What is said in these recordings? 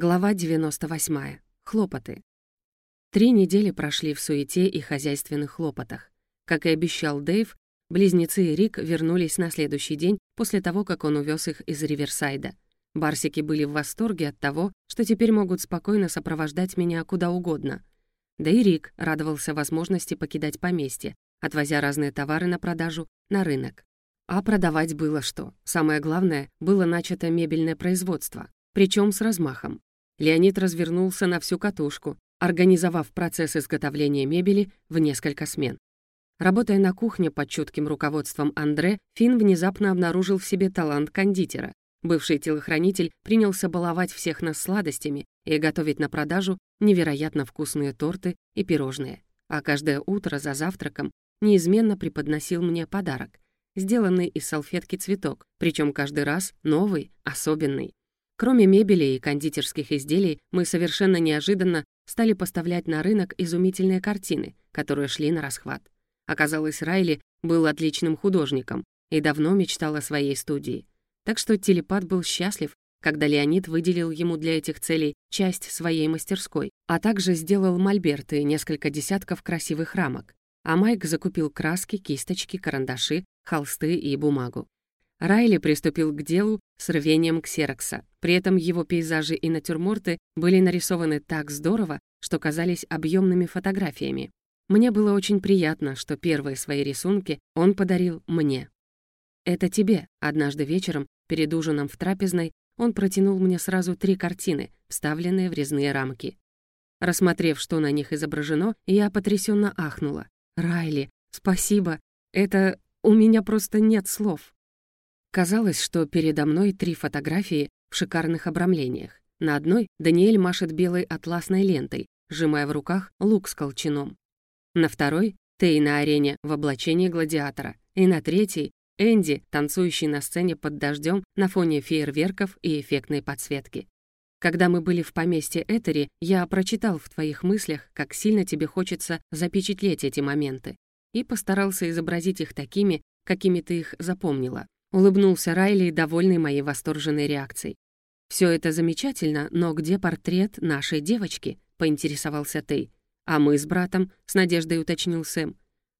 Глава 98. Хлопоты. Три недели прошли в суете и хозяйственных хлопотах. Как и обещал Дэйв, близнецы и Рик вернулись на следующий день после того, как он увез их из Риверсайда. Барсики были в восторге от того, что теперь могут спокойно сопровождать меня куда угодно. Да и Рик радовался возможности покидать поместье, отвозя разные товары на продажу на рынок. А продавать было что. Самое главное, было начато мебельное производство, причем с размахом. Леонид развернулся на всю катушку, организовав процесс изготовления мебели в несколько смен. Работая на кухне под чутким руководством Андре, Финн внезапно обнаружил в себе талант кондитера. Бывший телохранитель принялся баловать всех нас сладостями и готовить на продажу невероятно вкусные торты и пирожные. А каждое утро за завтраком неизменно преподносил мне подарок, сделанный из салфетки цветок, причем каждый раз новый, особенный. Кроме мебели и кондитерских изделий, мы совершенно неожиданно стали поставлять на рынок изумительные картины, которые шли на расхват. Оказалось, Райли был отличным художником и давно мечтал о своей студии. Так что телепат был счастлив, когда Леонид выделил ему для этих целей часть своей мастерской, а также сделал мольберты и несколько десятков красивых рамок. А Майк закупил краски, кисточки, карандаши, холсты и бумагу. Райли приступил к делу с рвением ксерокса. При этом его пейзажи и натюрморты были нарисованы так здорово, что казались объемными фотографиями. Мне было очень приятно, что первые свои рисунки он подарил мне. «Это тебе», — однажды вечером, перед ужином в трапезной, он протянул мне сразу три картины, вставленные в резные рамки. Рассмотрев, что на них изображено, я потрясенно ахнула. «Райли, спасибо! Это... у меня просто нет слов!» Казалось, что передо мной три фотографии в шикарных обрамлениях. На одной Даниэль машет белой атласной лентой, сжимая в руках лук с колчаном. На второй — Тей на арене в облачении гладиатора. И на третьей — Энди, танцующий на сцене под дождем на фоне фейерверков и эффектной подсветки. Когда мы были в поместье Этери, я прочитал в твоих мыслях, как сильно тебе хочется запечатлеть эти моменты, и постарался изобразить их такими, какими ты их запомнила. Улыбнулся Райли, довольный моей восторженной реакцией. «Все это замечательно, но где портрет нашей девочки?» — поинтересовался Тей. «А мы с братом?» — с надеждой уточнил Сэм.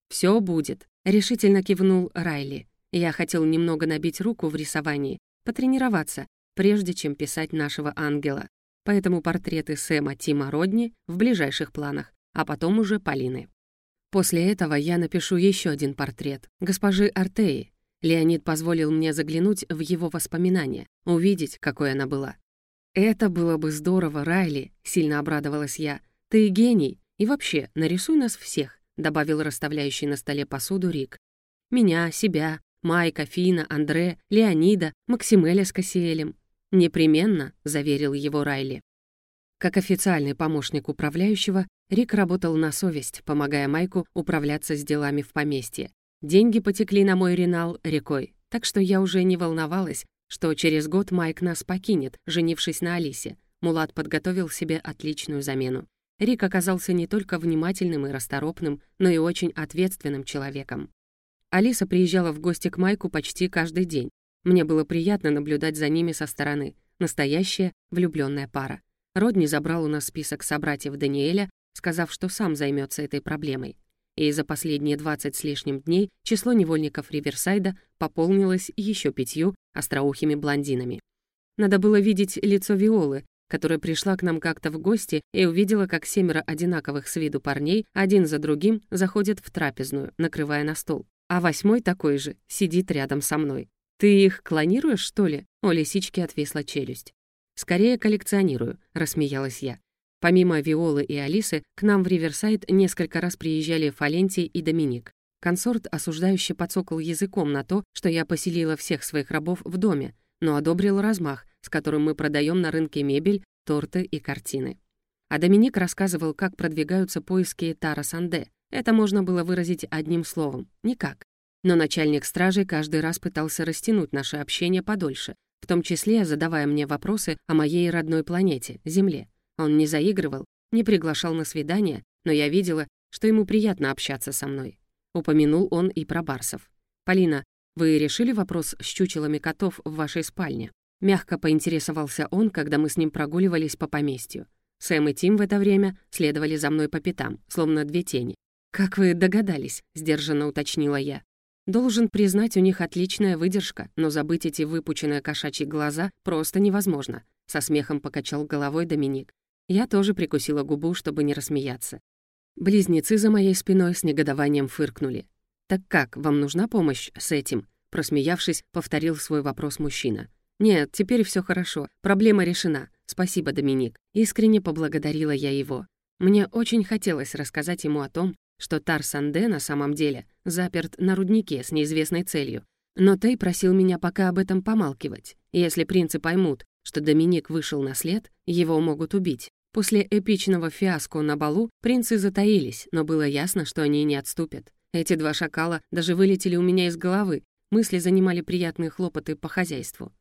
«Все будет», — решительно кивнул Райли. Я хотел немного набить руку в рисовании, потренироваться, прежде чем писать нашего ангела. Поэтому портреты Сэма Тима Родни в ближайших планах, а потом уже Полины. После этого я напишу еще один портрет госпожи Артеи, Леонид позволил мне заглянуть в его воспоминания, увидеть, какой она была. «Это было бы здорово, Райли», — сильно обрадовалась я. «Ты гений. И вообще, нарисуй нас всех», — добавил расставляющий на столе посуду Рик. «Меня, себя, Майка, Фина, Андре, Леонида, Максимеля с Кассиэлем». «Непременно», — заверил его Райли. Как официальный помощник управляющего, Рик работал на совесть, помогая Майку управляться с делами в поместье. Деньги потекли на мой ренал рекой, так что я уже не волновалась, что через год Майк нас покинет, женившись на Алисе. Мулат подготовил себе отличную замену. Рик оказался не только внимательным и расторопным, но и очень ответственным человеком. Алиса приезжала в гости к Майку почти каждый день. Мне было приятно наблюдать за ними со стороны. Настоящая влюбленная пара. Родни забрал у нас список собратьев Даниэля, сказав, что сам займется этой проблемой и за последние 20 с лишним дней число невольников Риверсайда пополнилось еще пятью остроухими блондинами. Надо было видеть лицо Виолы, которая пришла к нам как-то в гости и увидела, как семеро одинаковых с виду парней один за другим заходят в трапезную, накрывая на стол. А восьмой такой же сидит рядом со мной. «Ты их клонируешь, что ли?» У лисички отвисла челюсть. «Скорее коллекционирую», — рассмеялась я. Помимо Виолы и Алисы, к нам в Риверсайд несколько раз приезжали Фалентий и Доминик. Консорт осуждающе подсокал языком на то, что я поселила всех своих рабов в доме, но одобрил размах, с которым мы продаем на рынке мебель, торты и картины. А Доминик рассказывал, как продвигаются поиски Тара Санде. Это можно было выразить одним словом — никак. Но начальник стражи каждый раз пытался растянуть наше общение подольше, в том числе задавая мне вопросы о моей родной планете, Земле. Он не заигрывал, не приглашал на свидание, но я видела, что ему приятно общаться со мной. Упомянул он и про барсов. «Полина, вы решили вопрос с чучелами котов в вашей спальне?» Мягко поинтересовался он, когда мы с ним прогуливались по поместью. Сэм и Тим в это время следовали за мной по пятам, словно две тени. «Как вы догадались?» — сдержанно уточнила я. Должен признать, у них отличная выдержка, но забыть эти выпученные кошачьи глаза просто невозможно. Со смехом покачал головой Доминик. Я тоже прикусила губу, чтобы не рассмеяться. Близнецы за моей спиной с негодованием фыркнули. «Так как, вам нужна помощь с этим?» Просмеявшись, повторил свой вопрос мужчина. «Нет, теперь все хорошо. Проблема решена. Спасибо, Доминик». Искренне поблагодарила я его. Мне очень хотелось рассказать ему о том, что Тарсанде на самом деле заперт на руднике с неизвестной целью. Но Тей просил меня пока об этом помалкивать. Если принцы поймут, что Доминик вышел на след, его могут убить. После эпичного фиаско на балу принцы затаились, но было ясно, что они не отступят. Эти два шакала даже вылетели у меня из головы, мысли занимали приятные хлопоты по хозяйству.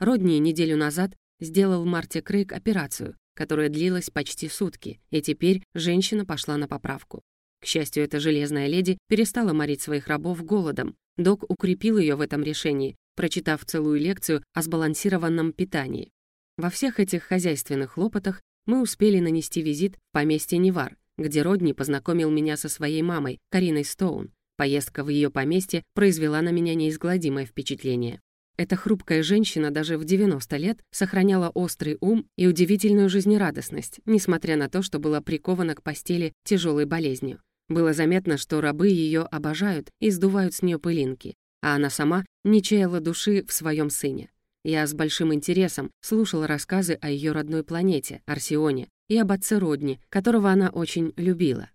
Родни неделю назад сделал Марти Крейг операцию, которая длилась почти сутки, и теперь женщина пошла на поправку. К счастью, эта железная леди перестала морить своих рабов голодом. Док укрепил ее в этом решении, прочитав целую лекцию о сбалансированном питании. Во всех этих хозяйственных хлопотах мы успели нанести визит в поместье Невар, где Родни познакомил меня со своей мамой, Кариной Стоун. Поездка в ее поместье произвела на меня неизгладимое впечатление. Эта хрупкая женщина даже в 90 лет сохраняла острый ум и удивительную жизнерадостность, несмотря на то, что была прикована к постели тяжелой болезнью. Было заметно, что рабы ее обожают и сдувают с нее пылинки, а она сама не чаяла души в своем сыне. Я с большим интересом слушала рассказы о ее родной планете, Арсионе, и об отце Родни, которого она очень любила.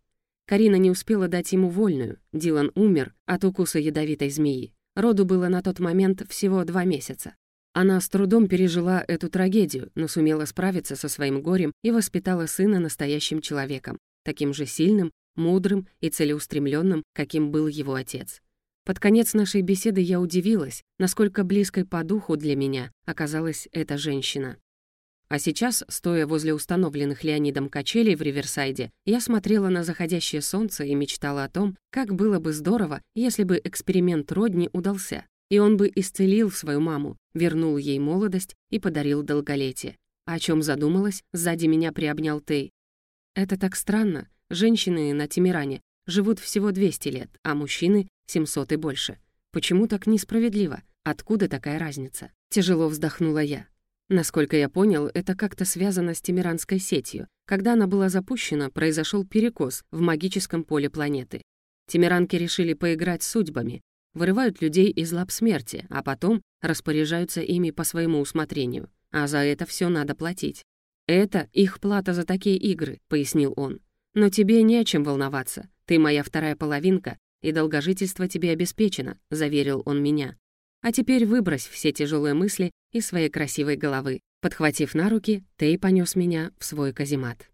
Карина не успела дать ему вольную, Дилан умер от укуса ядовитой змеи. Роду было на тот момент всего два месяца. Она с трудом пережила эту трагедию, но сумела справиться со своим горем и воспитала сына настоящим человеком, таким же сильным мудрым и целеустремленным, каким был его отец. Под конец нашей беседы я удивилась, насколько близкой по духу для меня оказалась эта женщина. А сейчас, стоя возле установленных Леонидом качелей в Риверсайде, я смотрела на заходящее солнце и мечтала о том, как было бы здорово, если бы эксперимент Родни удался, и он бы исцелил свою маму, вернул ей молодость и подарил долголетие. О чем задумалась, сзади меня приобнял Тей. Это так странно, Женщины на Тимиране живут всего 200 лет, а мужчины — 700 и больше. Почему так несправедливо? Откуда такая разница? Тяжело вздохнула я. Насколько я понял, это как-то связано с Тимиранской сетью. Когда она была запущена, произошел перекос в магическом поле планеты. Тимиранки решили поиграть с судьбами, вырывают людей из лап смерти, а потом распоряжаются ими по своему усмотрению. А за это все надо платить. «Это их плата за такие игры», — пояснил он. Но тебе не о чем волноваться. Ты моя вторая половинка, и долгожительство тебе обеспечено», — заверил он меня. «А теперь выбрось все тяжелые мысли из своей красивой головы». Подхватив на руки, Тей понес меня в свой каземат.